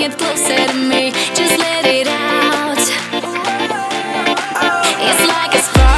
get closer to me. Just let it out. It's like a.